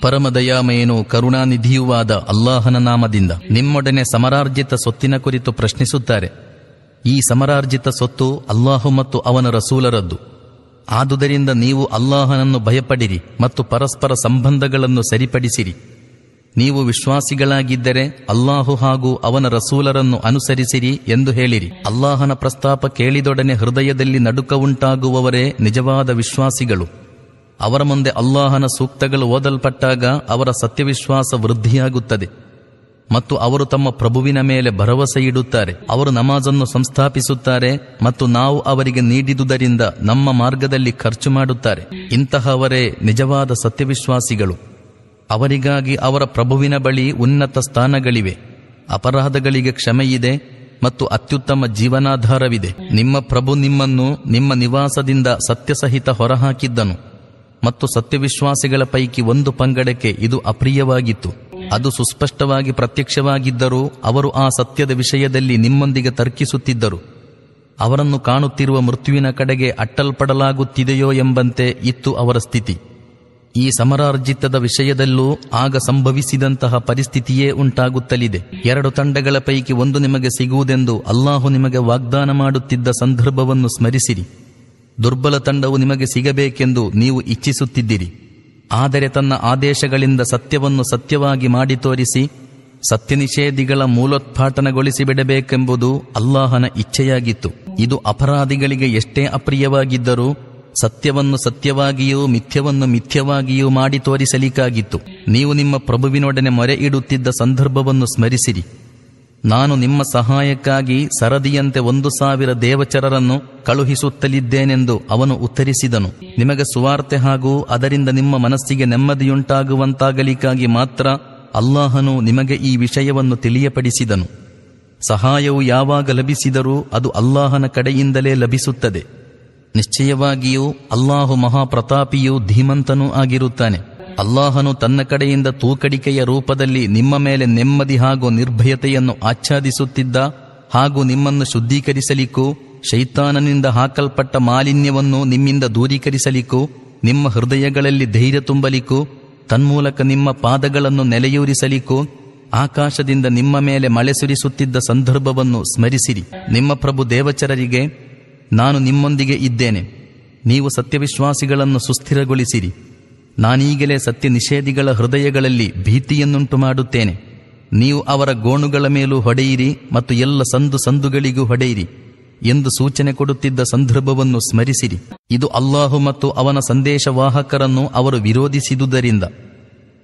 ಪರಮದಯಾಮಯನು ಕರುಣಾನಿಧಿಯುವಾದ ಅಲ್ಲಾಹನ ನಾಮದಿಂದ ನಿಮ್ಮೊಡನೆ ಸಮರಾರ್ಜಿತ ಸೊತ್ತಿನ ಕುರಿತು ಪ್ರಶ್ನಿಸುತ್ತಾರೆ. ಈ ಸಮರಾರ್ಜಿತ ಸೊತ್ತು ಅಲ್ಲಾಹು ಮತ್ತು ಅವನ ರಸೂಲರದ್ದು. ಆದುದರಿಂದ ನೀವು ಅಲ್ಲಾಹನನ್ನು ಭಯಪಡಿರಿ ಮತ್ತು ಪರಸ್ಪರ ಸಂಬಂಧಗಳನ್ನು ಸರಿಪಡಿಸಿರಿ. ನೀವು ವಿಶ್ವಾಸಿಗಳಾಗಿದ್ದರೆ ಅಲ್ಲಾಹು ಹಾಗೂ ಅವನ ರಸೂಲರನ್ನು ಅನುಸರಿಸಿರಿ ಎಂದು ಹೇಳಿರಿ. ಅಲ್ಲಾಹನ ಪ್ರಸ್ತಾಪ ಕೇಳಿದೊಡನೆ ಹೃದಯದಲ್ಲಿ ನಡುಕ ಉಂಟಾಗುವವರೇ ನಿಜವಾದ ವಿಶ್ವಾಸಿಗಳು. ಅವರ ಮುಂದೆ ಅಲ್ಲಾಹನ ಸೂಕ್ತಗಳು ಓದಲ್ಪಟ್ಟಾಗ ಅವರ ಸತ್ಯವಿಶ್ವಾಸ ವೃದ್ಧಿಯಾಗುತ್ತದೆ. ಮತ್ತು ಅವರು ತಮ್ಮ ಪ್ರಭುವಿನ ಮೇಲೆ ಭರವಸೆ ಇಡುತ್ತಾರೆ. ಅವರು ನಮಾಜನ್ನು ಸಂಸ್ಥಾಪಿಸುತ್ತಾರೆ ಮತ್ತು ನಾವು ಅವರಿಗೆ ನೀಡಿದುದರಿಂದ ನಮ್ಮ ಮಾರ್ಗದಲ್ಲಿ ಖರ್ಚು ಮಾಡುತ್ತಾರೆ. ಇಂತಹವರೇ ನಿಜವಾದ ಸತ್ಯವಿಶ್ವಾಸಿಗಳು. ಅವರಿಗಾಗಿ ಅವರ ಪ್ರಭುವಿನ ಬಳಿ ಉನ್ನತ ಸ್ಥಾನಗಳಿವೆ. ಅಪರಾಧಗಳಿಗೆ ಕ್ಷಮೆಯಿದೆ ಮತ್ತು ಅತ್ಯುತ್ತಮ ಜೀವನಾಧಾರವಿದೆ. ನಿಮ್ಮ ಪ್ರಭು ನಿಮ್ಮನ್ನು ನಿಮ್ಮ ನಿವಾಸದಿಂದ ಸತ್ಯಸಹಿತ ಹೊರಹಾಕಿದ್ದನು ಮತ್ತು ಸತ್ಯವಿಶ್ವಾಸಿಗಳ ಪೈಕಿ ಒಂದು ಪಂಗಡಕ್ಕೆ ಇದು ಅಪ್ರಿಯವಾಗಿತ್ತು. ಅದು ಸುಸ್ಪಷ್ಟವಾಗಿ ಪ್ರತ್ಯಕ್ಷವಾಗಿದ್ದರೂ ಅವರು ಆ ಸತ್ಯದ ವಿಷಯದಲ್ಲಿ ನಿಮ್ಮೊಂದಿಗೆ ತರ್ಕಿಸುತ್ತಿದ್ದರು. ಅವರನ್ನು ಕಾಣುತ್ತಿರುವ ಮೃತ್ಯುವಿನ ಕಡೆಗೆ ಅಟ್ಟಲ್ಪಡಲಾಗುತ್ತಿದೆಯೋ ಎಂಬಂತೆ ಇತ್ತು ಅವರ ಸ್ಥಿತಿ. ಈ ಸಮರಾರ್ಜಿತದ ವಿಷಯದಲ್ಲೂ ಆಗ ಸಂಭವಿಸಿದಂತಹ ಪರಿಸ್ಥಿತಿಯೇ ಉಂಟಾಗುತ್ತಲಿದೆ. ಎರಡು ತಂಡಗಳ ಪೈಕಿ ಒಂದು ನಿಮಗೆ ಸಿಗುವುದೆಂದು ಅಲ್ಲಾಹು ನಿಮಗೆ ವಾಗ್ದಾನ ಮಾಡುತ್ತಿದ್ದ ಸಂದರ್ಭವನ್ನು ಸ್ಮರಿಸಿರಿ. ದುರ್ಬಲ ತಂಡವು ನಿಮಗೆ ಸಿಗಬೇಕೆಂದು ನೀವು ಇಚ್ಛಿಸುತ್ತಿದ್ದೀರಿ. ಆದರೆ ತನ್ನ ಆದೇಶಗಳಿಂದ ಸತ್ಯವನ್ನು ಸತ್ಯವಾಗಿ ಮಾಡಿ ತೋರಿಸಿ, ಸತ್ಯನಿಷೇಧಿಗಳ ಮೂಲೋತ್ಪಾಟನಗೊಳಿಸಿ ಬಿಡಬೇಕೆಂಬುದು ಅಲ್ಲಾಹನ ಇಚ್ಛೆಯಾಗಿತ್ತು. ಇದು ಅಪರಾಧಿಗಳಿಗೆ ಎಷ್ಟೇ ಅಪ್ರಿಯವಾಗಿದ್ದರೂ ಸತ್ಯವನ್ನು ಸತ್ಯವಾಗಿಯೂ, ಮಿಥ್ಯವನ್ನು ಮಿಥ್ಯವಾಗಿಯೂ ಮಾಡಿ ತೋರಿಸಲಿಕ್ಕಾಗಿತ್ತು. ನೀವು ನಿಮ್ಮ ಪ್ರಭುವಿನೊಡನೆ ಮೊರೆ ಇಡುತ್ತಿದ್ದ ಸಂದರ್ಭವನ್ನು ಸ್ಮರಿಸಿರಿ. ನಾನು ನಿಮ್ಮ ಸಹಾಯಕ್ಕಾಗಿ ಸರದಿಯಂತೆ ಒಂದು ಸಾವಿರ ದೇವಚರರನ್ನು ಕಳುಹಿಸುತ್ತಲಿದ್ದೇನೆಂದು ಅವನು ಉತ್ತರಿಸಿದನು. ನಿಮಗೆ ಸುವಾರ್ತೆ ಹಾಗೂ ಅದರಿಂದ ನಿಮ್ಮ ಮನಸ್ಸಿಗೆ ನೆಮ್ಮದಿಯುಂಟಾಗುವಂತಾಗಲಿಕ್ಕಾಗಿ ಮಾತ್ರ ಅಲ್ಲಾಹನು ನಿಮಗೆ ಈ ವಿಷಯವನ್ನು ತಿಳಿಯಪಡಿಸಿದನು. ಸಹಾಯವು ಯಾವಾಗ ಲಭಿಸಿದರೂ ಅದು ಅಲ್ಲಾಹನ ಕಡೆಯಿಂದಲೇ ಲಭಿಸುತ್ತದೆ. ನಿಶ್ಚಯವಾಗಿಯೂ ಅಲ್ಲಾಹು ಮಹಾಪ್ರತಾಪಿಯೂ ಧೀಮಂತನೂ ಆಗಿರುತ್ತಾನೆ. ಅಲ್ಲಾಹನು ತನ್ನ ಕಡೆಯಿಂದ ತೂಕಡಿಕೆಯ ರೂಪದಲ್ಲಿ ನಿಮ್ಮ ಮೇಲೆ ನೆಮ್ಮದಿ ಹಾಗೂ ನಿರ್ಭಯತೆಯನ್ನು ಆಚ್ಛಾದಿಸುತ್ತಿದ್ದ ಹಾಗೂ ನಿಮ್ಮನ್ನು ಶುದ್ಧೀಕರಿಸಲಿಕ್ಕೂ, ಶೈತಾನನಿಂದ ಹಾಕಲ್ಪಟ್ಟ ಮಾಲಿನ್ಯವನ್ನು ನಿಮ್ಮಿಂದ ದೂರೀಕರಿಸಲಿಕ್ಕೂ, ನಿಮ್ಮ ಹೃದಯಗಳಲ್ಲಿ ಧೈರ್ಯ ತುಂಬಲಿಕ್ಕೂ, ತನ್ಮೂಲಕ ನಿಮ್ಮ ಪಾದಗಳನ್ನು ನೆಲೆಯೂರಿಸಲಿಕ್ಕೂ, ಆಕಾಶದಿಂದ ನಿಮ್ಮ ಮೇಲೆ ಮಳೆ ಸುರಿಸುತ್ತಿದ್ದ ಸಂದರ್ಭವನ್ನು ಸ್ಮರಿಸಿರಿ. ನಿಮ್ಮ ಪ್ರಭು ದೇವಚರರಿಗೆ ನಾನು ನಿಮ್ಮೊಂದಿಗೆ ಇದ್ದೇನೆ. ನೀವು ಸತ್ಯವಿಶ್ವಾಸಿಗಳನ್ನು ಸುಸ್ಥಿರಗೊಳಿಸಿರಿ. ನಾನೀಗಲೇ ಸತ್ಯ ನಿಷೇಧಿಗಳ ಹೃದಯಗಳಲ್ಲಿ ಭೀತಿಯನ್ನುಂಟು ಮಾಡುತ್ತೇನೆ. ನೀವು ಅವರ ಗೋಣುಗಳ ಮೇಲೂ ಹೊಡೆಯಿರಿ ಮತ್ತು ಎಲ್ಲ ಸಂದು ಸಂದುಗಳಿಗೂ ಹೊಡೆಯಿರಿ ಎಂದು ಸೂಚನೆ ಕೊಡುತ್ತಿದ್ದ ಸಂದರ್ಭವನ್ನು ಸ್ಮರಿಸಿರಿ. ಇದು ಅಲ್ಲಾಹು ಮತ್ತು ಅವನ ಸಂದೇಶವಾಹಕರನ್ನು ಅವರು ವಿರೋಧಿಸಿದುದರಿಂದ.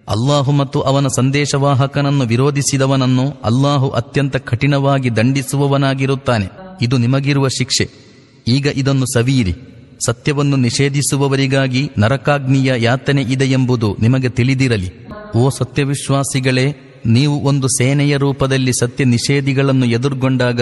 ಅಲ್ಲಾಹು ಮತ್ತು ಅವನ ಸಂದೇಶವಾಹಕನನ್ನು ವಿರೋಧಿಸಿದವನನ್ನು ಅಲ್ಲಾಹು ಅತ್ಯಂತ ಕಠಿಣವಾಗಿ ದಂಡಿಸುವವನಾಗಿರುತ್ತಾನೆ. ಇದು ನಿಮಗಿರುವ ಶಿಕ್ಷೆ. ಈಗ ಇದನ್ನು ಸವಿಯಿರಿ. ಸತ್ಯವನ್ನು ನಿಷೇಧಿಸುವವರಿಗಾಗಿ ನರಕಾಗ್ನಿಯ ಯಾತನೆ ಇದೆಯೆಂಬುದು ನಿಮಗೆ ತಿಳಿದಿರಲಿ. ಓ ಸತ್ಯವಿಶ್ವಾಸಿಗಳೇ, ನೀವು ಒಂದು ಸೇನೆಯ ರೂಪದಲ್ಲಿ ಸತ್ಯ ನಿಷೇಧಿಗಳನ್ನು ಎದುರುಗೊಂಡಾಗ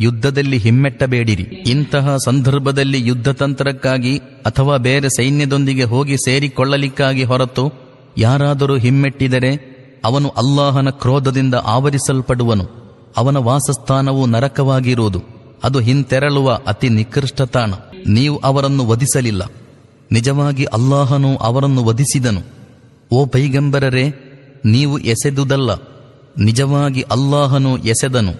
ಯುದ್ಧದಲ್ಲಿ ಹಿಮ್ಮೆಟ್ಟಬೇಡಿರಿ. ಇಂತಹ ಸಂದರ್ಭದಲ್ಲಿ ಯುದ್ಧತಂತ್ರಕ್ಕಾಗಿ ಅಥವಾ ಬೇರೆ ಸೈನ್ಯದೊಂದಿಗೆ ಹೋಗಿ ಸೇರಿಕೊಳ್ಳಲಿಕ್ಕಾಗಿ ಹೊರತು ಯಾರಾದರೂ ಹಿಮ್ಮೆಟ್ಟಿದರೆ ಅವನು ಅಲ್ಲಾಹನ ಕ್ರೋಧದಿಂದ ಆವರಿಸಲ್ಪಡುವನು. ಅವನ ವಾಸಸ್ಥಾನವು ನರಕವಾಗಿರುವುದು. ಅದು ಹಿಂತೆರಳುವ ಅತಿ ನಿಕೃಷ್ಟ ತಾಣ. ನೀವು ಅವರನ್ನು ವಧಿಸಲಿಲ್ಲ. ನಿಜವಾಗಿ ಅಲ್ಲಾಹನು ಅವರನ್ನು ವಧಿಸಿದನು. ಓ ಪೈಗಂಬರರೇ, ನೀವು ಎಸೆದುದಲ್ಲ. ನಿಜವಾಗಿ ಅಲ್ಲಾಹನು ಎಸೆದನು.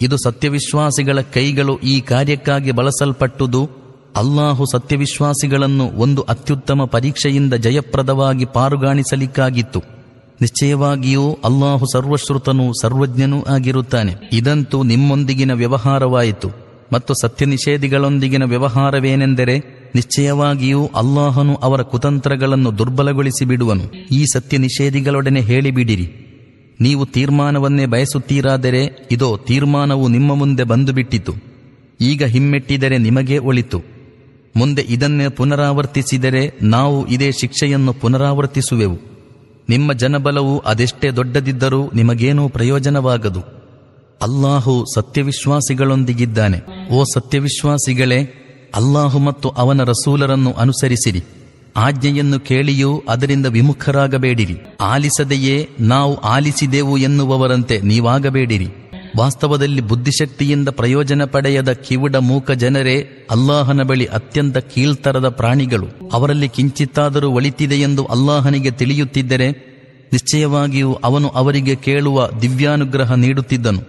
ಇದು ಸತ್ಯವಿಶ್ವಾಸಿಗಳ ಕೈಗಳು ಈ ಕಾರ್ಯಕ್ಕಾಗಿ ಬಳಸಲ್ಪಟ್ಟುದು. ಅಲ್ಲಾಹು ಸತ್ಯವಿಶ್ವಾಸಿಗಳನ್ನು ಒಂದು ಅತ್ಯುತ್ತಮ ಪರೀಕ್ಷೆಯಿಂದ ಜಯಪ್ರದವಾಗಿ ಪಾರುಗಾಣಿಸಲಿಕ್ಕಾಗಿತ್ತು. ನಿಶ್ಚಯವಾಗಿಯೂ ಅಲ್ಲಾಹು ಸರ್ವಶ್ರುತನೂ ಸರ್ವಜ್ಞನೂ ಆಗಿರುತ್ತಾನೆ. ಇದಂತೂ ನಿಮ್ಮೊಂದಿಗಿನ ವ್ಯವಹಾರವಾಯಿತು. ಮತ್ತು ಸತ್ಯ ನಿಷೇಧಿಗಳೊಂದಿಗಿನ ವ್ಯವಹಾರವೇನೆಂದರೆ ನಿಶ್ಚಯವಾಗಿಯೂ ಅಲ್ಲಾಹನು ಅವರ ಕುತಂತ್ರಗಳನ್ನು ದುರ್ಬಲಗೊಳಿಸಿ ಬಿಡುವನು ಈ ಸತ್ಯ ನಿಷೇಧಿಗಳೊಡನೆ ಹೇಳಿಬಿಡಿರಿ. ನೀವು ತೀರ್ಮಾನವನ್ನೇ ಬಯಸುತ್ತೀರಾದರೆ ಇದೋ ತೀರ್ಮಾನವು ನಿಮ್ಮ ಮುಂದೆ ಬಂದು ಬಿಟ್ಟಿತು ಈಗ ಹಿಮ್ಮೆಟ್ಟಿದರೆ ನಿಮಗೇ ಒಳಿತು. ಮುಂದೆ ಇದನ್ನೇ ಪುನರಾವರ್ತಿಸಿದರೆ ನಾವು ಇದೇ ಶಿಕ್ಷೆಯನ್ನು ಪುನರಾವರ್ತಿಸುವೆವು. ನಿಮ್ಮ ಜನಬಲವು ಅದೆಷ್ಟೇ ದೊಡ್ಡದಿದ್ದರೂ ನಿಮಗೇನೂ ಪ್ರಯೋಜನವಾಗದು. ಅಲ್ಲಾಹು ಸತ್ಯವಿಶ್ವಾಸಿಗಳೊಂದಿಗಿದ್ದಾನೆ. ಓ ಸತ್ಯವಿಶ್ವಾಸಿಗಳೇ, ಅಲ್ಲಾಹು ಮತ್ತು ಅವನ ರಸೂಲರನ್ನು ಅನುಸರಿಸಿರಿ. ಆಜ್ಞೆಯನ್ನು ಕೇಳಿಯೂ ಅದರಿಂದ ವಿಮುಖರಾಗಬೇಡಿರಿ. ಆಲಿಸದೆಯೇ ನಾವು ಆಲಿಸಿದೆವು ಎನ್ನುವವರಂತೆ ನೀವಾಗಬೇಡಿರಿ. ವಾಸ್ತವದಲ್ಲಿ ಬುದ್ಧಿಶಕ್ತಿಯಿಂದ ಪ್ರಯೋಜನ ಪಡೆಯದ ಕಿವುಡ ಮೂಕ ಜನರೇ ಅಲ್ಲಾಹನ ಬಳಿ ಅತ್ಯಂತ ಕೀಳ್ತರದ ಪ್ರಾಣಿಗಳು. ಅವರಲ್ಲಿ ಕಿಂಚಿತ್ತಾದರೂ ಒಳಿತಿದೆಯೆಂದು ಅಲ್ಲಾಹನಿಗೆ ತಿಳಿಯುತ್ತಿದ್ದರೆ ನಿಶ್ಚಯವಾಗಿಯೂ ಅವನು ಅವರಿಗೆ ಕೇಳುವ ದಿವ್ಯಾನುಗ್ರಹ ನೀಡುತ್ತಿದ್ದನು.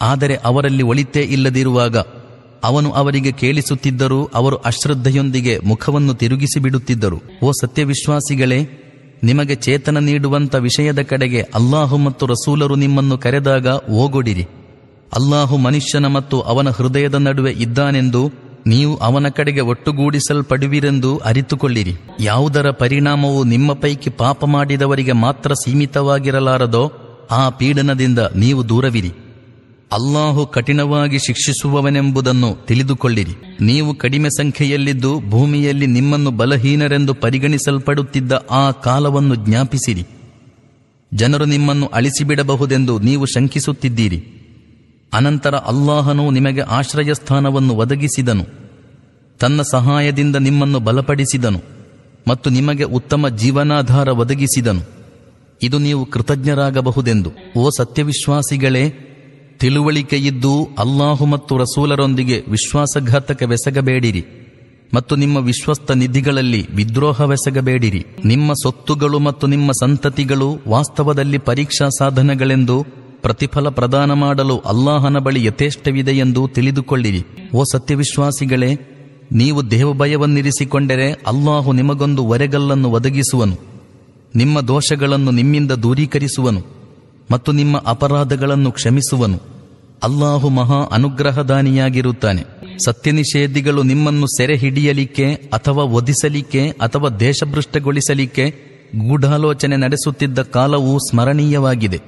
ಆದರೆ ಅವರಲ್ಲಿ ಒಳಿತೇ ಇಲ್ಲದಿರುವಾಗ ಅವನು ಅವರಿಗೆ ಕೇಳಿಸುತ್ತಿದ್ದರೂ ಅವರು ಅಶ್ರದ್ಧೆಯೊಂದಿಗೆ ಮುಖವನ್ನು ತಿರುಗಿಸಿ ಬಿಡುತ್ತಿದ್ದರು ಓ ಸತ್ಯವಿಶ್ವಾಸಿಗಳೇ ನಿಮಗೆ ಚೇತನ ನೀಡುವಂತ ವಿಷಯದ ಕಡೆಗೆ ಅಲ್ಲಾಹು ಮತ್ತು ರಸೂಲರು ನಿಮ್ಮನ್ನು ಕರೆದಾಗ ಓಗೊಡಿರಿ. ಅಲ್ಲಾಹು ಮನುಷ್ಯನ ಮತ್ತು ಅವನ ಹೃದಯದ ನಡುವೆ ಇದ್ದಾನೆಂದು ನೀವು ಅವನ ಕಡೆಗೆ ಒಟ್ಟುಗೂಡಿಸಲ್ಪಡುವಿರೆಂದು ಅರಿತುಕೊಳ್ಳಿರಿ. ಯಾವುದರ ಪರಿಣಾಮವು ನಿಮ್ಮ ಪೈಕಿ ಪಾಪ ಮಾಡಿದವರಿಗೆ ಮಾತ್ರ ಸೀಮಿತವಾಗಿರಲಾರದೋ ಆ ಪೀಡನದಿಂದ ನೀವು ದೂರವಿರಿ. ಅಲ್ಲಾಹು ಕಠಿಣವಾಗಿ ಶಿಕ್ಷಿಸುವವನೆಂಬುದನ್ನು ತಿಳಿದುಕೊಳ್ಳಿರಿ. ನೀವು ಕಡಿಮೆ ಸಂಖ್ಯೆಯಲ್ಲಿದ್ದು ಭೂಮಿಯಲ್ಲಿ ನಿಮ್ಮನ್ನು ಬಲಹೀನರೆಂದು ಪರಿಗಣಿಸಲ್ಪಡುತ್ತಿದ್ದ ಆ ಕಾಲವನ್ನು ಜ್ಞಾಪಿಸಿರಿ. ಜನರು ನಿಮ್ಮನ್ನು ಅಳಿಸಿಬಿಡಬಹುದೆಂದು ನೀವು ಶಂಕಿಸುತ್ತಿದ್ದೀರಿ. ಅನಂತರ ಅಲ್ಲಾಹನು ನಿಮಗೆ ಆಶ್ರಯ ಸ್ಥಾನವನ್ನು ಒದಗಿಸಿದನು. ತನ್ನ ಸಹಾಯದಿಂದ ನಿಮ್ಮನ್ನು ಬಲಪಡಿಸಿದನು ಮತ್ತು ನಿಮಗೆ ಉತ್ತಮ ಜೀವನಾಧಾರ ಒದಗಿಸಿದನು. ಇದು ನೀವು ಕೃತಜ್ಞರಾಗಬಹುದೆಂದು. ಓ ಸತ್ಯವಿಶ್ವಾಸಿಗಳೇ ತಿಳುವಳಿಕೆಯಿದ್ದು ಅಲ್ಲಾಹು ಮತ್ತು ರಸೂಲರೊಂದಿಗೆ ವಿಶ್ವಾಸಘಾತಕವೆಸಗಬೇಡಿರಿ ಮತ್ತು ನಿಮ್ಮ ವಿಶ್ವಸ್ತ ನಿಧಿಗಳಲ್ಲಿ ವಿದ್ರೋಹವೆಸಗಬೇಡಿರಿ ನಿಮ್ಮ ಸೊತ್ತುಗಳು ಮತ್ತು ನಿಮ್ಮ ಸಂತತಿಗಳು ವಾಸ್ತವದಲ್ಲಿ ಪರೀಕ್ಷಾ ಸಾಧನಗಳೆಂದು ಪ್ರತಿಫಲ ಪ್ರದಾನ ಮಾಡಲು ಅಲ್ಲಾಹನ ಬಳಿ ಯಥೇಷ್ಟವಿದೆಯೆಂದು ತಿಳಿದುಕೊಳ್ಳಿರಿ. ಓ ಸತ್ಯವಿಶ್ವಾಸಿಗಳೇ, ನೀವು ದೇವಭಯವನ್ನಿರಿಸಿಕೊಂಡರೆ ಅಲ್ಲಾಹು ನಿಮಗೊಂದು ಒರೆಗಲ್ಲನ್ನು ಒದಗಿಸುವನು. ನಿಮ್ಮ ದೋಷಗಳನ್ನು ನಿಮ್ಮಿಂದ ದೂರೀಕರಿಸುವನು ಮತ್ತು ನಿಮ್ಮ ಅಪರಾಧಗಳನ್ನು ಕ್ಷಮಿಸುವನು. ಅಲ್ಲಾಹು ಮಹಾ ಅನುಗ್ರಹದಾನಿಯಾಗಿರುತ್ತಾನೆ. ಸತ್ಯನಿಷೇಧಿಗಳು ನಿಮ್ಮನ್ನು ಸೆರೆ ಹಿಡಿಯಲಿಕ್ಕೆ ಅಥವಾ ಒದಿಸಲಿಕ್ಕೆ ಅಥವಾ ದೇಶಭೃಷ್ಟಗೊಳಿಸಲಿಕ್ಕೆ ಗೂಢಾಲೋಚನೆ ನಡೆಸುತ್ತಿದ್ದ ಕಾಲವು ಸ್ಮರಣೀಯವಾಗಿದೆ.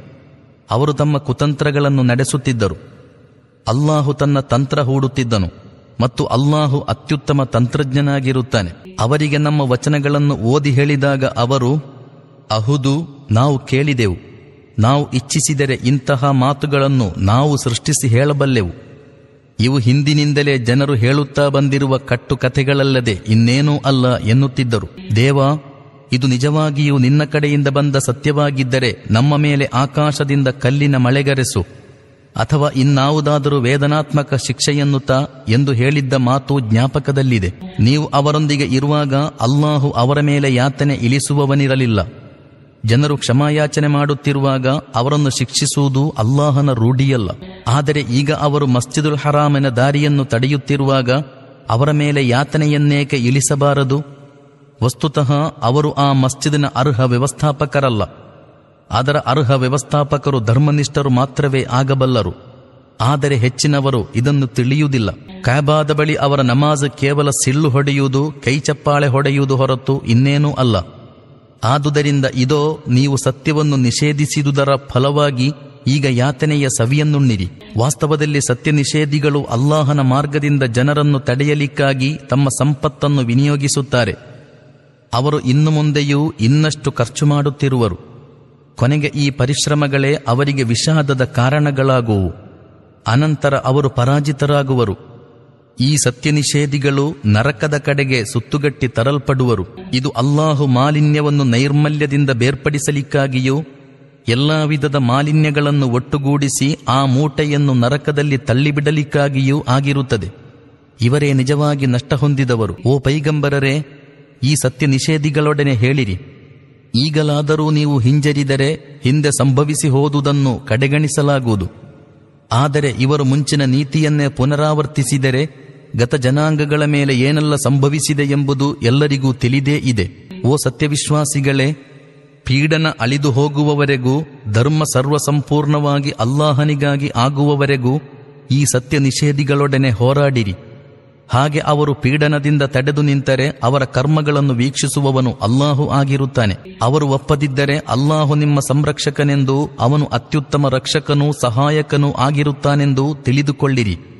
ಅವರು ತಮ್ಮ ಕುತಂತ್ರಗಳನ್ನು ನಡೆಸುತ್ತಿದ್ದರು. ಅಲ್ಲಾಹು ತನ್ನ ತಂತ್ರ ಹೂಡುತ್ತಿದ್ದನು ಮತ್ತು ಅಲ್ಲಾಹು ಅತ್ಯುತ್ತಮ ತಂತ್ರಜ್ಞನಾಗಿರುತ್ತಾನೆ. ಅವರಿಗೆ ನಮ್ಮ ವಚನಗಳನ್ನು ಓದಿ ಹೇಳಿದಾಗ ಅವರು, ಅಹುದು, ನಾವು ಕೇಳಿದೆವು. ನಾವು ಇಚ್ಛಿಸಿದರೆ ಇಂತಹ ಮಾತುಗಳನ್ನು ನಾವು ಸೃಷ್ಟಿಸಿ ಹೇಳಬಲ್ಲೆವು. ಇವು ಹಿಂದಿನಿಂದಲೇ ಜನರು ಹೇಳುತ್ತಾ ಬಂದಿರುವ ಕಟ್ಟು ಕಥೆಗಳಲ್ಲದೆ ಇನ್ನೇನೂ ಅಲ್ಲ ಎನ್ನುತ್ತಿದ್ದರು. ದೇವ, ಇದು ನಿಜವಾಗಿಯೂ ನಿನ್ನ ಕಡೆಯಿಂದ ಬಂದ ಸತ್ಯವಾಗಿದ್ದರೆ ನಮ್ಮ ಮೇಲೆ ಆಕಾಶದಿಂದ ಕಲ್ಲಿನ ಮಳೆಗರೆಸು. ಅಥವಾ ಇನ್ನಾವುದಾದರೂ ವೇದನಾತ್ಮಕ ಶಿಕ್ಷೆಯನ್ನುತ್ತಾ ಎಂದು ಹೇಳಿದ್ದ ಮಾತು ಜ್ಞಾಪಕದಲ್ಲಿದೆ. ನೀವು ಅವರೊಂದಿಗೆ ಇರುವಾಗ ಅಲ್ಲಾಹು ಅವರ ಮೇಲೆ ಯಾತನೆ ಇಳಿಸುವವನಿರಲಿಲ್ಲ. ಜನರು ಕ್ಷಮಾಯಾಚನೆ ಮಾಡುತ್ತಿರುವಾಗ ಅವರನ್ನು ಶಿಕ್ಷಿಸುವುದು ಅಲ್ಲಾಹನ ರೂಢಿಯಲ್ಲ. ಆದರೆ ಈಗ ಅವರು ಮಸ್ಜಿದುಲ್ ಹರಾಮನ ದಾರಿಯನ್ನು ತಡೆಯುತ್ತಿರುವಾಗ ಅವರ ಮೇಲೆ ಯಾತನೆಯನ್ನೇಕೆ ಇಳಿಸಬಾರದು? ವಸ್ತುತಃ ಅವರು ಆ ಮಸ್ಜಿದಿನ ಅರ್ಹ ವ್ಯವಸ್ಥಾಪಕರಲ್ಲ. ಅದರ ಅರ್ಹ ವ್ಯವಸ್ಥಾಪಕರು ಧರ್ಮನಿಷ್ಠರು ಮಾತ್ರವೇ ಆಗಬಲ್ಲರು. ಆದರೆ ಹೆಚ್ಚಿನವರು ಇದನ್ನು ತಿಳಿಯುವುದಿಲ್ಲ. ಕಾಬಾದ ಬಳಿ ಅವರ ನಮಾಜ್ ಕೇವಲ ಸಿಳ್ಳು ಹೊಡೆಯುವುದು ಕೈಚಪ್ಪಾಳೆ ಹೊಡೆಯುವುದು ಹೊರತು ಇನ್ನೇನೂ ಅಲ್ಲ. ಆದುದರಿಂದ ಇದೋ, ನೀವು ಸತ್ಯವನ್ನು ನಿಷೇಧಿಸಿದುದರ ಫಲವಾಗಿ ಈಗ ಯಾತನೆಯ ಸವಿಯನ್ನುಣ್ಣಿರಿ. ವಾಸ್ತವದಲ್ಲಿ ಸತ್ಯ ನಿಷೇಧಿಗಳು ಅಲ್ಲಾಹನ ಮಾರ್ಗದಿಂದ ಜನರನ್ನು ತಡೆಯಲಿಕ್ಕಾಗಿ ತಮ್ಮ ಸಂಪತ್ತನ್ನು ವಿನಿಯೋಗಿಸುತ್ತಾರೆ. ಅವರು ಇನ್ನು ಮುಂದೆಯೂ ಇನ್ನಷ್ಟು ಖರ್ಚು ಮಾಡುತ್ತಿರುವರು. ಕೊನೆಗೆ ಈ ಪರಿಶ್ರಮಗಳೇ ಅವರಿಗೆ ವಿಷಾದದ ಕಾರಣಗಳಾಗುವು. ಅನಂತರ ಅವರು ಪರಾಜಿತರಾಗುವರು. ಈ ಸತ್ಯ ನಿಷೇಧಿಗಳು ನರಕದ ಕಡೆಗೆ ಸುತ್ತುಗಟ್ಟಿ ತರಲ್ಪಡುವರು. ಇದು ಅಲ್ಲಾಹು ಮಾಲಿನ್ಯವನ್ನು ನೈರ್ಮಲ್ಯದಿಂದ ಬೇರ್ಪಡಿಸಲಿಕ್ಕಾಗಿಯೂ, ಎಲ್ಲಾ ವಿಧದ ಮಾಲಿನ್ಯಗಳನ್ನು ಒಟ್ಟುಗೂಡಿಸಿ ಆ ಮೂಟೆಯನ್ನು ನರಕದಲ್ಲಿ ತಳ್ಳಿಬಿಡಲಿಕ್ಕಾಗಿಯೂ ಆಗಿರುತ್ತದೆ. ಇವರೇ ನಿಜವಾಗಿ ನಷ್ಟ ಹೊಂದಿದವರು ಓ ಪೈಗಂಬರರೇ, ಈ ಸತ್ಯ ನಿಷೇಧಿಗಳೊಡನೆ ಹೇಳಿರಿ. ಈಗಲಾದರೂ ನೀವು ಹಿಂಜರಿದರೆ ಹಿಂದೆ ಸಂಭವಿಸಿ ಹೋದುದನ್ನು ಕಡೆಗಣಿಸಲಾಗುವುದು. ಆದರೆ ಇವರು ಮುಂಚಿನ ನೀತಿಯನ್ನೇ ಪುನರಾವರ್ತಿಸಿದರೆ ಗತ ಜನಾಂಗಗಳ ಮೇಲೆ ಏನೆಲ್ಲ ಸಂಭವಿಸಿದೆ ಎಂಬುದು ಎಲ್ಲರಿಗೂ ತಿಳಿದೇ ಇದೆ. ಓ ಸತ್ಯವಿಶ್ವಾಸಿಗಳೇ, ಪೀಡನ ಅಳಿದು ಹೋಗುವವರೆಗೂ, ಧರ್ಮ ಸರ್ವಸಂಪೂರ್ಣವಾಗಿ ಅಲ್ಲಾಹನಿಗಾಗಿ ಆಗುವವರೆಗೂ ಈ ಸತ್ಯ ನಿಷೇಧಿಗಳೊಡನೆ ಹೋರಾಡಿರಿ. ಹಾಗೆ ಅವರು ಪೀಡನದಿಂದ ತಡೆದು ನಿಂತರೆ ಅವರ ಕರ್ಮಗಳನ್ನು ವೀಕ್ಷಿಸುವವನು ಅಲ್ಲಾಹು ಆಗಿರುತ್ತಾನೆ. ಅವರು ಒಪ್ಪದಿದ್ದರೆ ಅಲ್ಲಾಹು ನಿಮ್ಮ ಸಂರಕ್ಷಕನೆಂದು ಅವನು ಅತ್ಯುತ್ತಮ ರಕ್ಷಕನೂ ಸಹಾಯಕನೂ ಆಗಿರುತ್ತಾನೆಂದು ತಿಳಿದುಕೊಳ್ಳಿರಿ.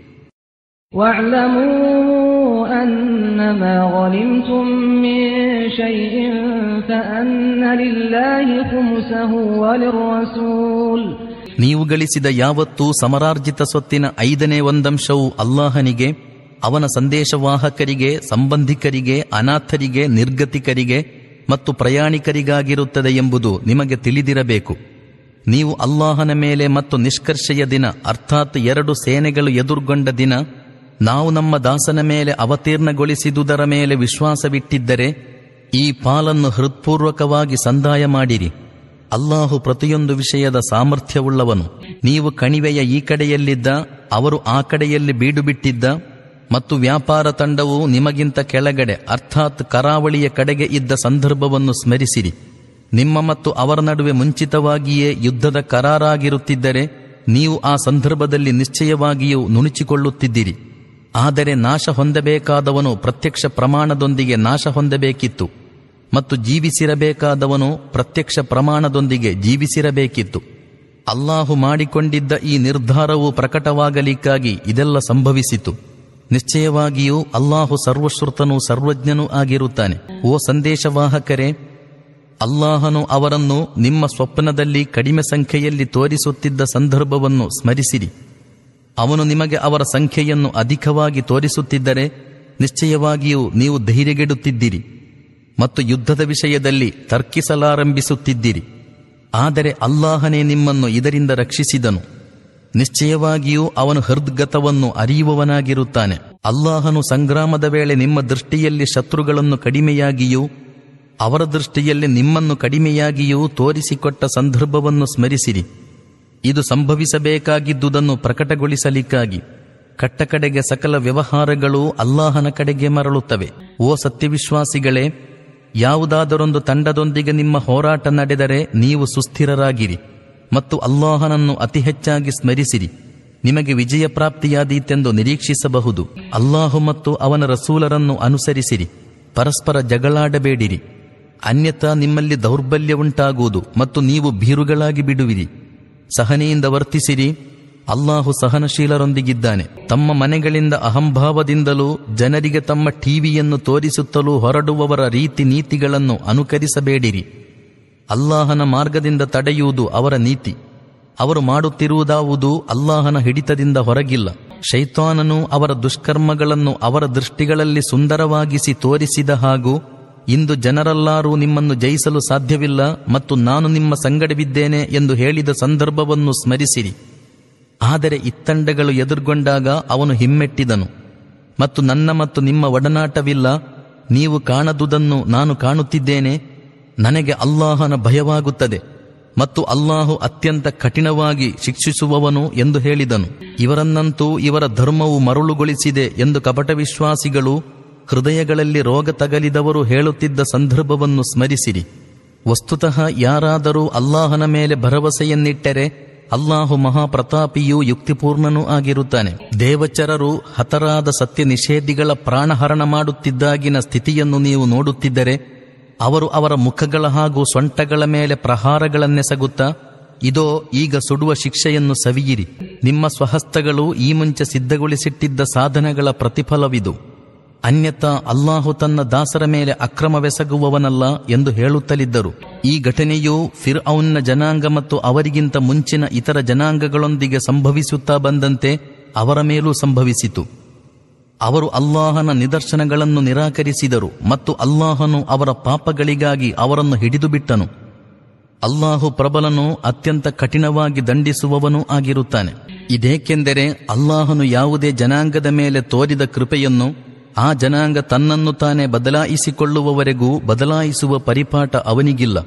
ನೀವು ಗಳಿಸಿದ ಯಾವತ್ತೂ ಸಮರಾರ್ಜಿತ ಸ್ವತ್ತಿನ ಐದನೇ ಒಂದಂಶವು ಅಲ್ಲಾಹನಿಗೆ ಅವನ ಸಂದೇಶವಾಹಕರಿಗೆ, ಸಂಬಂಧಿಕರಿಗೆ, ಅನಾಥರಿಗೆ, ನಿರ್ಗತಿಕರಿಗೆ ಮತ್ತು ಪ್ರಯಾಣಿಕರಿಗಾಗಿರುತ್ತದೆ ಎಂಬುದು ನಿಮಗೆ ತಿಳಿದಿರಬೇಕು. ನೀವು ಅಲ್ಲಾಹನ ಮೇಲೆ ಮತ್ತು ನಿಷ್ಕರ್ಷೆಯ ದಿನ, ಅರ್ಥಾತ್ ಎರಡು ಸೇನೆಗಳು ಎದುರುಗೊಂಡ ದಿನ, ನಾವು ನಮ್ಮ ದಾಸನ ಮೇಲೆ ಅವತೀರ್ಣಗೊಳಿಸಿದುದರ ಮೇಲೆ ವಿಶ್ವಾಸವಿಟ್ಟಿದ್ದರೆ, ಈ ಪಾಲನ್ನು ಹೃತ್ಪೂರ್ವಕವಾಗಿ ಸಂದಾಯ ಮಾಡಿರಿ. ಅಲ್ಲಾಹು ಪ್ರತಿಯೊಂದು ವಿಷಯದ ಸಾಮರ್ಥ್ಯವುಳ್ಳವನು. ನೀವು ಕಣಿವೆಯ ಈ ಕಡೆಯಲ್ಲಿದ್ದ, ಅವರು ಆ ಕಡೆಯಲ್ಲಿ ಬೀಡು ಬಿಟ್ಟಿದ್ದ ಮತ್ತು ವ್ಯಾಪಾರ ತಂಡವು ನಿಮಗಿಂತ ಕೆಳಗಡೆ, ಅರ್ಥಾತ್ ಕರಾವಳಿಯ ಕಡೆಗೆ ಇದ್ದ ಸಂದರ್ಭವನ್ನು ಸ್ಮರಿಸಿರಿ. ನಿಮ್ಮ ಮತ್ತು ಅವರ ನಡುವೆ ಮುಂಚಿತವಾಗಿಯೇ ಯುದ್ಧದ ಕರಾರಾಗಿರುತ್ತಿದ್ದರೆ, ನೀವು ಆ ಸಂದರ್ಭದಲ್ಲಿ ನಿಶ್ಚಯವಾಗಿಯೂ ನುಣುಚಿಕೊಳ್ಳುತ್ತಿದ್ದೀರಿ. ಆದರೆ ನಾಶ ಹೊಂದಬೇಕಾದವನು ಪ್ರತ್ಯಕ್ಷ ಪ್ರಮಾಣದೊಂದಿಗೆ ನಾಶ ಹೊಂದಬೇಕಿತ್ತು. ಮತ್ತು ಜೀವಿಸಿರಬೇಕಾದವನು ಪ್ರತ್ಯಕ್ಷ ಪ್ರಮಾಣದೊಂದಿಗೆ ಜೀವಿಸಿರಬೇಕಿತ್ತು. ಅಲ್ಲಾಹು ಮಾಡಿಕೊಂಡಿದ್ದ ಈ ನಿರ್ಧಾರವು ಪ್ರಕಟವಾಗಲಿಕ್ಕಾಗಿ ಇದೆಲ್ಲ ಸಂಭವಿಸಿತು. ನಿಶ್ಚಯವಾಗಿಯೂ ಅಲ್ಲಾಹು ಸರ್ವಶ್ರುತನೂ ಸರ್ವಜ್ಞನೂ ಆಗಿರುತ್ತಾನೆ. ಓ ಸಂದೇಶವಾಹಕರೇ, ಅಲ್ಲಾಹನು ಅವರನ್ನು ನಿಮ್ಮ ಸ್ವಪ್ನದಲ್ಲಿ ಕಡಿಮೆ ಸಂಖ್ಯೆಯಲ್ಲಿ ತೋರಿಸುತ್ತಿದ್ದ ಸಂದರ್ಭವನ್ನು ಸ್ಮರಿಸಿರಿ. ಅವನು ನಿಮಗೆ ಅವರ ಸಂಖ್ಯೆಯನ್ನು ಅಧಿಕವಾಗಿ ತೋರಿಸುತ್ತಿದ್ದರೆ ನಿಶ್ಚಯವಾಗಿಯೂ ನೀವು ಧೈರ್ಯಗೆಡುತ್ತಿದ್ದೀರಿ ಮತ್ತು ಯುದ್ಧದ ವಿಷಯದಲ್ಲಿ ತರ್ಕಿಸಲಾರಂಭಿಸುತ್ತಿದ್ದೀರಿ. ಆದರೆ ಅಲ್ಲಾಹನೇ ನಿಮ್ಮನ್ನು ಇದರಿಂದ ರಕ್ಷಿಸಿದನು. ನಿಶ್ಚಯವಾಗಿಯೂ ಅವನು ಹೃದ್ಗತವನ್ನು ಅರಿಯುವವನಾಗಿರುತ್ತಾನೆ. ಅಲ್ಲಾಹನು ಸಂಗ್ರಾಮದ ವೇಳೆ ನಿಮ್ಮ ದೃಷ್ಟಿಯಲ್ಲಿ ಶತ್ರುಗಳನ್ನು ಕಡಿಮೆಯಾಗಿಯೂ, ಅವರ ದೃಷ್ಟಿಯಲ್ಲಿ ನಿಮ್ಮನ್ನು ಕಡಿಮೆಯಾಗಿಯೂ ತೋರಿಸಿಕೊಟ್ಟ ಸಂದರ್ಭವನ್ನು ಸ್ಮರಿಸಿರಿ. ಇದು ಸಂಭವಿಸಬೇಕಾಗಿದ್ದುದನ್ನು ಪ್ರಕಟಗೊಳಿಸಲಿಕ್ಕಾಗಿ. ಕಟ್ಟಕಡೆಗೆ ಸಕಲ ವ್ಯವಹಾರಗಳು ಅಲ್ಲಾಹನ ಕಡೆಗೆ ಮರಳುತ್ತವೆ. ಓ ಸತ್ಯವಿಶ್ವಾಸಿಗಳೇ, ಯಾವುದಾದರೊಂದು ತಂಡದೊಂದಿಗೆ ನಿಮ್ಮ ಹೋರಾಟ ನಡೆದರೆ ನೀವು ಸುಸ್ಥಿರರಾಗಿರಿ. ಮತ್ತು ಅಲ್ಲಾಹನನ್ನು ಅತಿ ಹೆಚ್ಚಾಗಿ ಸ್ಮರಿಸಿರಿ. ನಿಮಗೆ ವಿಜಯ ಪ್ರಾಪ್ತಿಯಾದೀತೆಂದು ನಿರೀಕ್ಷಿಸಬಹುದು. ಅಲ್ಲಾಹು ಮತ್ತು ಅವನ ರಸೂಲರನ್ನು ಅನುಸರಿಸಿರಿ. ಪರಸ್ಪರ ಜಗಳಾಡಬೇಡಿರಿ. ಅನ್ಯಥಾ ನಿಮ್ಮಲ್ಲಿ ದೌರ್ಬಲ್ಯ ಉಂಟಾಗುವುದು ಮತ್ತು ನೀವು ಭೀರುಗಳಾಗಿ ಬಿಡುವಿರಿ. ಸಹನೆಯಿಂದ ವರ್ತಿಸಿರಿ. ಅಲ್ಲಾಹು ಸಹನಶೀಲರೊಂದಿಗಿದ್ದಾನೆ. ತಮ್ಮ ಮನೆಗಳಿಂದ ಅಹಂಭಾವದಿಂದಲೂ ಜನರಿಗೆ ತಮ್ಮ ಟಿವಿಯನ್ನು ತೋರಿಸುತ್ತಲೂ ಹೊರಡುವವರ ರೀತಿ ನೀತಿಗಳನ್ನು ಅನುಕರಿಸಬೇಡಿರಿ. ಅಲ್ಲಾಹನ ಮಾರ್ಗದಿಂದ ತಡೆಯುವುದು ಅವರ ನೀತಿ. ಅವರು ಮಾಡುತ್ತಿರುವುದಾವುದು ಅಲ್ಲಾಹನ ಹಿಡಿತದಿಂದ ಹೊರಗಿಲ್ಲ. ಶೈತಾನನು ಅವರ ದುಷ್ಕರ್ಮಗಳನ್ನು ಅವರ ದೃಷ್ಟಿಗಳಲ್ಲಿ ಸುಂದರವಾಗಿಸಿ ತೋರಿಸಿದ ಹಾಗೂ, ಇಂದು ಜನರಲ್ಲಾರೂ ನಿಮ್ಮನ್ನು ಜಯಿಸಲು ಸಾಧ್ಯವಿಲ್ಲ ಮತ್ತು ನಾನು ನಿಮ್ಮ ಸಂಗಡವಿದ್ದೇನೆ ಎಂದು ಹೇಳಿದ ಸಂದರ್ಭವನ್ನು ಸ್ಮರಿಸಿರಿ. ಆದರೆ ಇತ್ತಂಡಗಳು ಎದುರುಗೊಂಡಾಗ ಅವನು ಹಿಮ್ಮೆಟ್ಟಿದನು. ಮತ್ತು ನನ್ನ ಮತ್ತು ನಿಮ್ಮ ಒಡನಾಟವಿಲ್ಲ, ನೀವು ಕಾಣದುದನ್ನು ನಾನು ಕಾಣುತ್ತಿದ್ದೇನೆ ನನಗೆ ಅಲ್ಲಾಹನ ಭಯವಾಗುತ್ತದೆ ಮತ್ತು ಅಲ್ಲಾಹು ಅತ್ಯಂತ ಕಠಿಣವಾಗಿ ಶಿಕ್ಷಿಸುವವನು ಎಂದು ಹೇಳಿದನು. ಇವರನ್ನಂತೂ ಇವರ ಧರ್ಮವು ಮರುಳುಗೊಳಿಸಿದೆ ಎಂದು ಕಪಟ ವಿಶ್ವಾಸಿಗಳು ಹೃದಯಗಳಲ್ಲಿ ರೋಗ ತಗಲಿದವರು ಹೇಳುತ್ತಿದ್ದ ಸಂದರ್ಭವನ್ನು ಸ್ಮರಿಸಿರಿ. ವಸ್ತುತಃ ಯಾರಾದರೂ ಅಲ್ಲಾಹನ ಮೇಲೆ ಭರವಸೆಯನ್ನಿಟ್ಟರೆ ಅಲ್ಲಾಹು ಮಹಾಪ್ರತಾಪಿಯೂ ಯುಕ್ತಿಪೂರ್ಣನೂ ಆಗಿರುತ್ತಾನೆ. ದೇವಚರರು ಹತರಾದ ಸತ್ಯ ನಿಷೇಧಿಗಳ ಪ್ರಾಣಹರಣ ಮಾಡುತ್ತಿದ್ದಾಗಿನ ಸ್ಥಿತಿಯನ್ನು ನೀವು ನೋಡುತ್ತಿದ್ದರೆ ಅವರು ಅವರ ಮುಖಗಳ ಹಾಗೂ ಸೊಂಟಗಳ ಮೇಲೆ ಪ್ರಹಾರಗಳನ್ನೆಸಗುತ್ತ, ಇದೋ, ಈಗ ಸುಡುವ ಶಿಕ್ಷೆಯನ್ನು ಸವಿಯಿರಿ. ನಿಮ್ಮ ಸ್ವಹಸ್ತಗಳು ಈ ಮುಂಚೆ ಸಿದ್ಧಗೊಳಿಸಿಟ್ಟಿದ್ದ ಸಾಧನಗಳ ಪ್ರತಿಫಲವಿದು. ಅನ್ಯತಾ ಅಲ್ಲಾಹು ತನ್ನ ದಾಸರ ಮೇಲೆ ಅಕ್ರಮವೆಸಗುವವನಲ್ಲ ಎಂದು ಹೇಳುತ್ತಲಿದ್ದರು. ಈ ಘಟನೆಯು ಫಿರ್ ಔನ್ನ ಜನಾಂಗ ಮತ್ತು ಅವರಿಗಿಂತ ಮುಂಚಿನ ಇತರ ಜನಾಂಗಗಳೊಂದಿಗೆ ಸಂಭವಿಸುತ್ತಾ ಬಂದಂತೆ ಅವರ ಮೇಲೂ ಸಂಭವಿಸಿತು. ಅವರು ಅಲ್ಲಾಹನ ನಿದರ್ಶನಗಳನ್ನು ನಿರಾಕರಿಸಿದರು ಮತ್ತು ಅಲ್ಲಾಹನು ಅವರ ಪಾಪಗಳಿಗಾಗಿ ಅವರನ್ನು ಹಿಡಿದುಬಿಟ್ಟನು ಅಲ್ಲಾಹು ಪ್ರಬಲನು ಅತ್ಯಂತ ಕಠಿಣವಾಗಿ ದಂಡಿಸುವವನೂ ಆಗಿರುತ್ತಾನೆ. ಇದೇಕೆಂದರೆ ಅಲ್ಲಾಹನು ಯಾವುದೇ ಜನಾಂಗದ ಮೇಲೆ ತೋರಿದ ಕೃಪೆಯನ್ನು, ಆ ಜನಾಂಗ ತನ್ನನ್ನು ತಾನೇ ಬದಲಾಯಿಸಿಕೊಳ್ಳುವವರೆಗೂ ಬದಲಾಯಿಸುವ ಪರಿಪಾಠ ಅವನಿಗಿಲ್ಲ.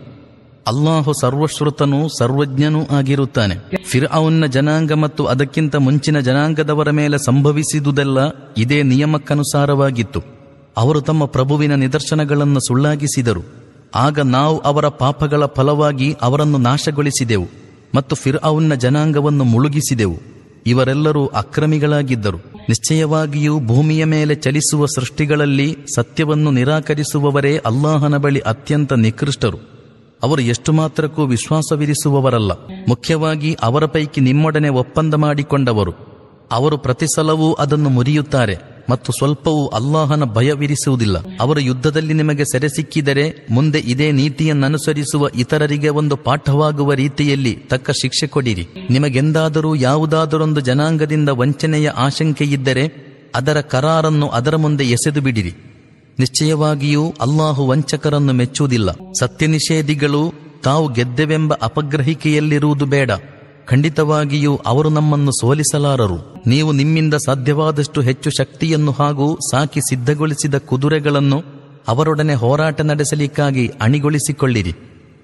ಅಲ್ಲಾಹು ಸರ್ವಶ್ರುತನೂ ಸರ್ವಜ್ಞನೂ ಆಗಿರುತ್ತಾನೆ. ಫಿರ್ ಅವನ್ನ ಜನಾಂಗ ಮತ್ತು ಅದಕ್ಕಿಂತ ಮುಂಚಿನ ಜನಾಂಗದವರ ಮೇಲೆ ಸಂಭವಿಸಿದುದೆಲ್ಲ ಇದೇ ನಿಯಮಕ್ಕನುಸಾರವಾಗಿತ್ತು. ಅವರು ತಮ್ಮ ಪ್ರಭುವಿನ ನಿದರ್ಶನಗಳನ್ನು ಸುಳ್ಳಾಗಿಸಿದರು. ಆಗ ನಾವು ಅವರ ಪಾಪಗಳ ಫಲವಾಗಿ ಅವರನ್ನು ನಾಶಗೊಳಿಸಿದೆವು ಮತ್ತು ಫಿರ್ ಅವನ್ನ ಜನಾಂಗವನ್ನು ಮುಳುಗಿಸಿದೆವು. ಇವರೆಲ್ಲರೂ ಅಕ್ರಮಿಗಳಾಗಿದ್ದರು. ನಿಶ್ಚಯವಾಗಿಯೂ ಭೂಮಿಯ ಮೇಲೆ ಚಲಿಸುವ ಸೃಷ್ಟಿಗಳಲ್ಲಿ ಸತ್ಯವನ್ನು ನಿರಾಕರಿಸುವವರೇ ಅಲ್ಲಾಹನ ಬಳಿ ಅತ್ಯಂತ ನಿಕೃಷ್ಟರು. ಅವರು ಎಷ್ಟು ಮಾತ್ರಕ್ಕೂ ವಿಶ್ವಾಸವಿರಿಸುವವರಲ್ಲ. ಮುಖ್ಯವಾಗಿ ಅವರ ಪೈಕಿ ನಿಮ್ಮೊಡನೆ ಒಪ್ಪಂದ ಮಾಡಿಕೊಂಡವರು. ಅವರು ಪ್ರತಿ ಸಲವೂ ಅದನ್ನು ಮುರಿಯುತ್ತಾರೆ ಮತ್ತು ಸ್ವಲ್ಪವೂ ಅಲ್ಲಾಹನ ಭಯವಿರಿಸುವುದಿಲ್ಲ. ಅವರು ಯುದ್ಧದಲ್ಲಿ ನಿಮಗೆ ಸೆರೆ ಸಿಕ್ಕಿದರೆ ಮುಂದೆ ಇದೇ ನೀತಿಯನ್ನನುಸರಿಸುವ ಇತರರಿಗೆ ಒಂದು ಪಾಠವಾಗುವ ರೀತಿಯಲ್ಲಿ ತಕ್ಕ ಶಿಕ್ಷೆ ಕೊಡಿರಿ. ನಿಮಗೆಂದಾದರೂ ಯಾವುದಾದರೊಂದು ಜನಾಂಗದಿಂದ ವಂಚನೆಯ ಆಶಂಕೆಯಿದ್ದರೆ ಅದರ ಕರಾರನ್ನು ಅದರ ಮುಂದೆ ಎಸೆದು ಬಿಡಿರಿ. ನಿಶ್ಚಯವಾಗಿಯೂ ಅಲ್ಲಾಹು ವಂಚಕರನ್ನು ಮೆಚ್ಚುವುದಿಲ್ಲ. ಸತ್ಯ ನಿಷೇಧಿಗಳು ತಾವು ಗೆದ್ದೆವೆಂಬ ಅಪಗ್ರಹಿಕೆಯಲ್ಲಿರುವುದು ಬೇಡ. ಖಂಡಿತವಾಗಿಯೂ ಅವರು ನಮ್ಮನ್ನು ಸೋಲಿಸಲಾರರು. ನೀವು ನಿಮ್ಮಿಂದ ಸಾಧ್ಯವಾದಷ್ಟು ಹೆಚ್ಚು ಶಕ್ತಿಯನ್ನು ಹಾಗೂ ಸಾಕಿ ಸಿದ್ಧಗೊಳಿಸಿದ ಕುದುರೆಗಳನ್ನು ಅವರೊಡನೆ ಹೋರಾಟ ನಡೆಸಲಿಕ್ಕಾಗಿ ಅಣಿಗೊಳಿಸಿಕೊಳ್ಳಿರಿ.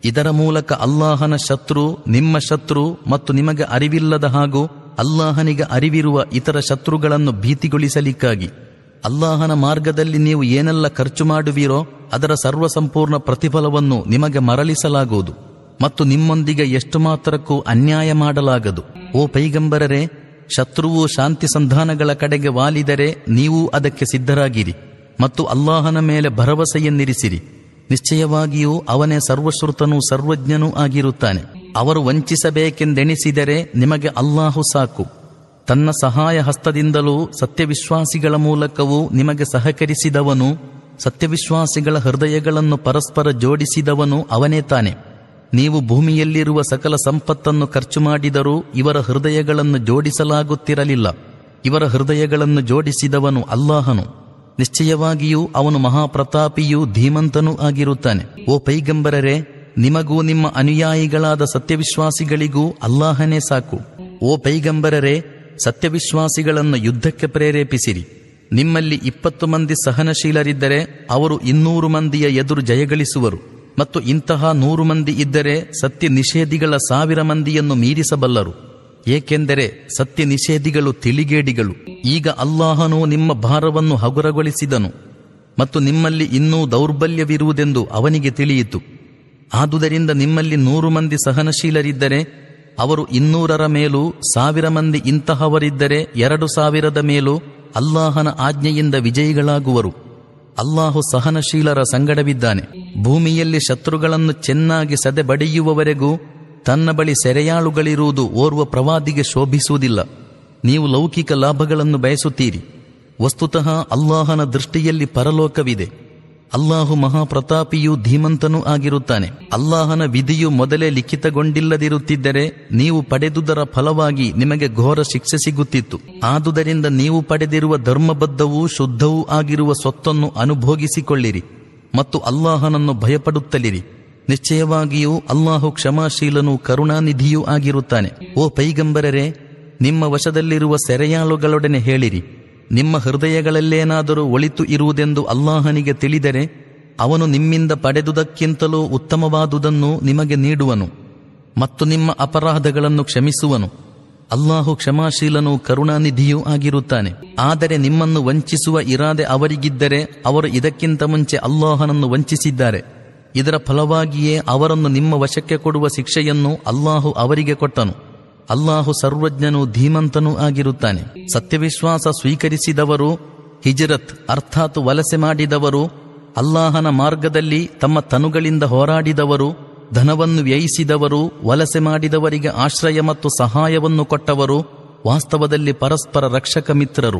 ಇದರ ಮೂಲಕ ಅಲ್ಲಾಹನ ಶತ್ರು ನಿಮ್ಮ ಶತ್ರು ಮತ್ತು ನಿಮಗೆ ಅರಿವಿಲ್ಲದ ಹಾಗೂ ಅಲ್ಲಾಹನಿಗೆ ಅರಿವಿರುವ ಇತರ ಶತ್ರುಗಳನ್ನು ಭೀತಿಗೊಳಿಸಲಿಕ್ಕಾಗಿ. ಅಲ್ಲಾಹನ ಮಾರ್ಗದಲ್ಲಿ ನೀವು ಏನೆಲ್ಲ ಖರ್ಚು ಮಾಡುವಿರೋ ಅದರ ಸರ್ವಸಂಪೂರ್ಣ ಪ್ರತಿಫಲವನ್ನು ನಿಮಗೆ ಮರಳಿಸಲಾಗುವುದು ಮತ್ತು ನಿಮ್ಮೊಂದಿಗೆ ಎಷ್ಟು ಮಾತ್ರಕ್ಕೂ ಅನ್ಯಾಯ ಮಾಡಲಾಗದು. ಓ ಪೈಗಂಬರರೆ, ಶತ್ರುವು ಶಾಂತಿ ಸಂಧಾನಗಳ ಕಡೆಗೆ ವಾಲಿದರೆ ನೀವು ಅದಕ್ಕೆ ಸಿದ್ಧರಾಗಿರಿ ಮತ್ತು ಅಲ್ಲಾಹನ ಮೇಲೆ ಭರವಸೆಯನ್ನಿರಿಸಿರಿ. ನಿಶ್ಚಯವಾಗಿಯೂ ಅವನೇ ಸರ್ವಶ್ರುತನೂ ಸರ್ವಜ್ಞನೂ ಆಗಿರುತ್ತಾನೆ. ಅವರು ವಂಚಿಸಬೇಕೆಂದೆಣಿಸಿದರೆ ನಿಮಗೆ ಅಲ್ಲಾಹು ಸಾಕು. ತನ್ನ ಸಹಾಯ ಹಸ್ತದಿಂದಲೂ ಸತ್ಯವಿಶ್ವಾಸಿಗಳ ಮೂಲಕವೂ ನಿಮಗೆ ಸಹಕರಿಸಿದವನು, ಸತ್ಯವಿಶ್ವಾಸಿಗಳ ಹೃದಯಗಳನ್ನು ಪರಸ್ಪರ ಜೋಡಿಸಿದವನು ಅವನೇ ತಾನೆ. ನೀವು ಭೂಮಿಯಲ್ಲಿರುವ ಸಕಲ ಸಂಪತ್ತನ್ನು ಖರ್ಚು ಮಾಡಿದರೂ ಇವರ ಹೃದಯಗಳನ್ನು ಜೋಡಿಸಲಾಗುತ್ತಿರಲಿಲ್ಲ. ಇವರ ಹೃದಯಗಳನ್ನು ಜೋಡಿಸಿದವನು ಅಲ್ಲಾಹನು. ನಿಶ್ಚಯವಾಗಿಯೂ ಅವನು ಮಹಾಪ್ರತಾಪಿಯೂ ಧೀಮಂತನೂ ಆಗಿರುತ್ತಾನೆ. ಓ ಪೈಗಂಬರರೆ, ನಿಮಗೂ ನಿಮ್ಮ ಅನುಯಾಯಿಗಳಾದ ಸತ್ಯವಿಶ್ವಾಸಿಗಳಿಗೂ ಅಲ್ಲಾಹನೇ ಸಾಕು. ಓ ಪೈಗಂಬರರೆ ಸತ್ಯವಿಶ್ವಾಸಿಗಳನ್ನು ಯುದ್ಧಕ್ಕೆ ಪ್ರೇರೇಪಿಸಿರಿ. ನಿಮ್ಮಲ್ಲಿ ಇಪ್ಪತ್ತು ಮಂದಿ ಸಹನಶೀಲರಿದ್ದರೆ ಅವರು ಇನ್ನೂರು ಮಂದಿಯ ಎದುರು ಜಯಗಳಿಸುವರು. ಮತ್ತು ಇಂತಹ ನೂರು ಮಂದಿ ಇದ್ದರೆ ಸತ್ಯ ನಿಷೇಧಿಗಳ ಸಾವಿರ ಮಂದಿಯನ್ನು ಮೀರಿಸಬಲ್ಲರು. ಏಕೆಂದರೆ ಸತ್ಯ ನಿಷೇಧಿಗಳು ತಿಳಿಗೇಡಿಗಳು. ಈಗ ಅಲ್ಲಾಹನು ನಿಮ್ಮ ಭಾರವನ್ನು ಹಗುರಗೊಳಿಸಿದನು. ಮತ್ತು ನಿಮ್ಮಲ್ಲಿ ಇನ್ನೂ ದೌರ್ಬಲ್ಯವಿರುವುದೆಂದು ಅವನಿಗೆ ತಿಳಿಯಿತು. ಆದುದರಿಂದ ನಿಮ್ಮಲ್ಲಿ ನೂರು ಮಂದಿ ಸಹನಶೀಲರಿದ್ದರೆ ಅವರು ಇನ್ನೂರರ ಮೇಲೂ ಸಾವಿರ ಮಂದಿ ಇಂತಹವರಿದ್ದರೆ ಎರಡು ಸಾವಿರದ ಮೇಲೂ ಅಲ್ಲಾಹನ ಆಜ್ಞೆಯಿಂದ ವಿಜಯಿಗಳಾಗುವರು. ಅಲ್ಲಾಹು ಸಹನಶೀಲರ ಸಂಗಡವಿದ್ದಾನೆ. ಭೂಮಿಯಲ್ಲಿ ಶತ್ರುಗಳನ್ನು ಚೆನ್ನಾಗಿ ಸದೆ ಬಡಿಯುವವರೆಗೂ ತನ್ನ ಬಳಿ ಸೆರೆಯಾಳುಗಳಿರುವುದು ಓರ್ವ ಪ್ರವಾದಿಗೆ ಶೋಭಿಸುವುದಿಲ್ಲ. ನೀವು ಲೌಕಿಕ ಲಾಭಗಳನ್ನು ಬಯಸುತ್ತೀರಿ. ವಸ್ತುತಃ ಅಲ್ಲಾಹನ ದೃಷ್ಟಿಯಲ್ಲಿ ಪರಲೋಕವಿದೆ. ಅಲ್ಲಾಹು ಮಹಾಪ್ರತಾಪಿಯೂ ಧೀಮಂತನೂ ಆಗಿರುತ್ತಾನೆ. ಅಲ್ಲಾಹನ ವಿಧಿಯು ಮೊದಲೇ ಲಿಖಿತಗೊಂಡಿಲ್ಲದಿರುತ್ತಿದ್ದರೆ ನೀವು ಪಡೆದುದರ ಫಲವಾಗಿ ನಿಮಗೆ ಘೋರ ಶಿಕ್ಷೆ ಸಿಗುತ್ತಿತ್ತು. ಆದುದರಿಂದ ನೀವು ಪಡೆದಿರುವ ಧರ್ಮಬದ್ಧವೂ ಶುದ್ಧವೂ ಆಗಿರುವ ಸ್ವತ್ತನ್ನು ಅನುಭೋಗಿಸಿಕೊಳ್ಳಿರಿ ಮತ್ತು ಅಲ್ಲಾಹನನ್ನು ಭಯಪಡುತ್ತಲಿರಿ. ನಿಶ್ಚಯವಾಗಿಯೂ ಅಲ್ಲಾಹು ಕ್ಷಮಾಶೀಲನೂ ಕರುಣಾನಿಧಿಯೂ ಆಗಿರುತ್ತಾನೆ. ಓ ಪೈಗಂಬರರೆ, ನಿಮ್ಮ ವಶದಲ್ಲಿರುವ ಸೆರೆಯಾಳುಗಳೊಡನೆ ಹೇಳಿರಿ. ನಿಮ್ಮ ಹೃದಯಗಳಲ್ಲೇನಾದರೂ ಒಳಿತು ಇರುವುದೆಂದು ಅಲ್ಲಾಹನಿಗೆ ತಿಳಿದರೆ ಅವನು ನಿಮ್ಮಿಂದ ಪಡೆದುದಕ್ಕಿಂತಲೂ ಉತ್ತಮವಾದುದನ್ನು ನಿಮಗೆ ನೀಡುವನು ಮತ್ತು ನಿಮ್ಮ ಅಪರಾಧಗಳನ್ನು ಕ್ಷಮಿಸುವನು. ಅಲ್ಲಾಹು ಕ್ಷಮಾಶೀಲನೂ ಕರುಣಾನಿಧಿಯೂ ಆಗಿರುತ್ತಾನೆ. ಆದರೆ ನಿಮ್ಮನ್ನು ವಂಚಿಸುವ ಇರಾದೆ ಅವರಿಗಿದ್ದರೆ ಅವರು ಇದಕ್ಕಿಂತ ಮುಂಚೆ ಅಲ್ಲಾಹನನ್ನು ವಂಚಿಸಿದ್ದಾರೆ. ಇದರ ಫಲವಾಗಿಯೇ ಅವರನ್ನು ನಿಮ್ಮ ವಶಕ್ಕೆ ಕೊಡುವ ಶಿಕ್ಷೆಯನ್ನು ಅಲ್ಲಾಹು ಅವರಿಗೆ ಕೊಟ್ಟನು. ಅಲ್ಲಾಹು ಸರ್ವಜ್ಞನು ಧೀಮಂತನೂ ಆಗಿರುತ್ತಾನೆ. ಸತ್ಯವಿಶ್ವಾಸ ಸ್ವೀಕರಿಸಿದವರು, ಹಿಜರತ್ ಅರ್ಥಾತ್ ವಲಸೆ ಮಾಡಿದವರು, ಅಲ್ಲಾಹನ ಮಾರ್ಗದಲ್ಲಿ ತಮ್ಮ ತನುಗಳಿಂದ ಹೋರಾಡಿದವರು, ಧನವನ್ನು ವ್ಯಯಿಸಿದವರು, ವಲಸೆ ಮಾಡಿದವರಿಗೆ ಆಶ್ರಯ ಮತ್ತು ಸಹಾಯವನ್ನು ಕೊಟ್ಟವರು, ವಾಸ್ತವದಲ್ಲಿ ಪರಸ್ಪರ ರಕ್ಷಕ ಮಿತ್ರರು.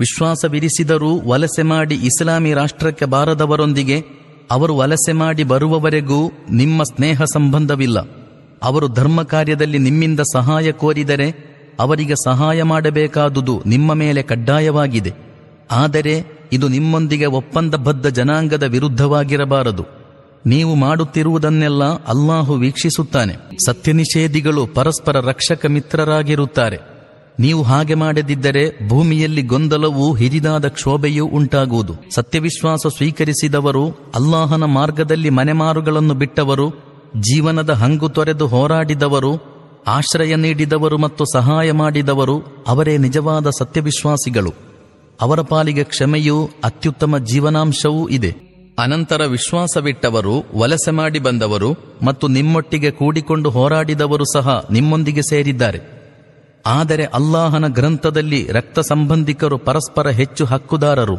ವಿಶ್ವಾಸವಿರಿಸಿದರೂ ವಲಸೆ ಮಾಡಿ ಇಸ್ಲಾಮಿ ರಾಷ್ಟ್ರಕ್ಕೆ ಬಾರದವರೊಂದಿಗೆ, ಅವರು ವಲಸೆ ಮಾಡಿ ಬರುವವರೆಗೂ ನಿಮ್ಮ ಸ್ನೇಹ ಸಂಬಂಧವಿಲ್ಲ. ಅವರು ಧರ್ಮ ಕಾರ್ಯದಲ್ಲಿ ನಿಮ್ಮಿಂದ ಸಹಾಯ ಕೋರಿದರೆ ಅವರಿಗೆ ಸಹಾಯ ಮಾಡಬೇಕಾದುದು ನಿಮ್ಮ ಮೇಲೆ ಕಡ್ಡಾಯವಾಗಿದೆ. ಆದರೆ ಇದು ನಿಮ್ಮೊಂದಿಗೆ ಒಪ್ಪಂದಬದ್ಧ ಜನಾಂಗದ ವಿರುದ್ಧವಾಗಿರಬಾರದು. ನೀವು ಮಾಡುತ್ತಿರುವುದನ್ನೆಲ್ಲ ಅಲ್ಲಾಹು ವೀಕ್ಷಿಸುತ್ತಾನೆ. ಸತ್ಯನಿಷೇಧಿಗಳು ಪರಸ್ಪರ ರಕ್ಷಕ ಮಿತ್ರರಾಗಿರುತ್ತಾರೆ. ನೀವು ಹಾಗೆ ಮಾಡದಿದ್ದರೆ ಭೂಮಿಯಲ್ಲಿ ಗೊಂದಲವೂ ಹಿರಿದಾದ ಕ್ಷೋಭೆಯೂ ಉಂಟಾಗುವುದು. ಸತ್ಯವಿಶ್ವಾಸ ಸ್ವೀಕರಿಸಿದವರು ಅಲ್ಲಾಹನ ಮಾರ್ಗದಲ್ಲಿ ಮನೆಮಾರುಗಳನ್ನು ಬಿಟ್ಟವರು ಜೀವನದ ಹಂಗು ತೊರೆದು ಹೋರಾಡಿದವರು, ಆಶ್ರಯ ನೀಡಿದವರು ಮತ್ತು ಸಹಾಯ ಮಾಡಿದವರು ಅವರೇ ನಿಜವಾದ ಸತ್ಯವಿಶ್ವಾಸಿಗಳು. ಅವರ ಪಾಲಿಗೆ ಕ್ಷಮೆಯೂ ಅತ್ಯುತ್ತಮ ಜೀವನಾಂಶವೂ ಇದೆ. ಅನಂತರ ವಿಶ್ವಾಸವಿಟ್ಟವರು ವಲಸೆ ಮಾಡಿ ಬಂದವರು ಮತ್ತು ನಿಮ್ಮೊಟ್ಟಿಗೆ ಕೂಡಿಕೊಂಡು ಹೋರಾಡಿದವರು ಸಹ ನಿಮ್ಮೊಂದಿಗೆ ಸೇರಿದ್ದಾರೆ. ಆದರೆ ಅಲ್ಲಾಹನ ಗ್ರಂಥದಲ್ಲಿ ರಕ್ತ ಸಂಬಂಧಿಕರು ಪರಸ್ಪರ ಹೆಚ್ಚು ಹಕ್ಕುದಾರರು.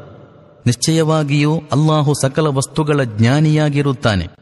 ನಿಶ್ಚಯವಾಗಿಯೂ ಅಲ್ಲಾಹು ಸಕಲ ವಸ್ತುಗಳ ಜ್ಞಾನಿಯಾಗಿರುತ್ತಾನೆ.